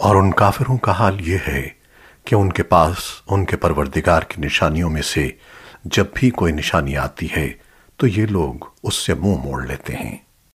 और उन काफिरों का हाल ये है कि उनके पास, उनके परवरदिगार की निशानियों में से जब भी कोई निशानी आती है तो ये लोग उससे मुँह मोड़ लेते हैं।